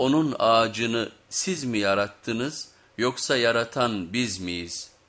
onun ağacını siz mi yarattınız yoksa yaratan biz miyiz?''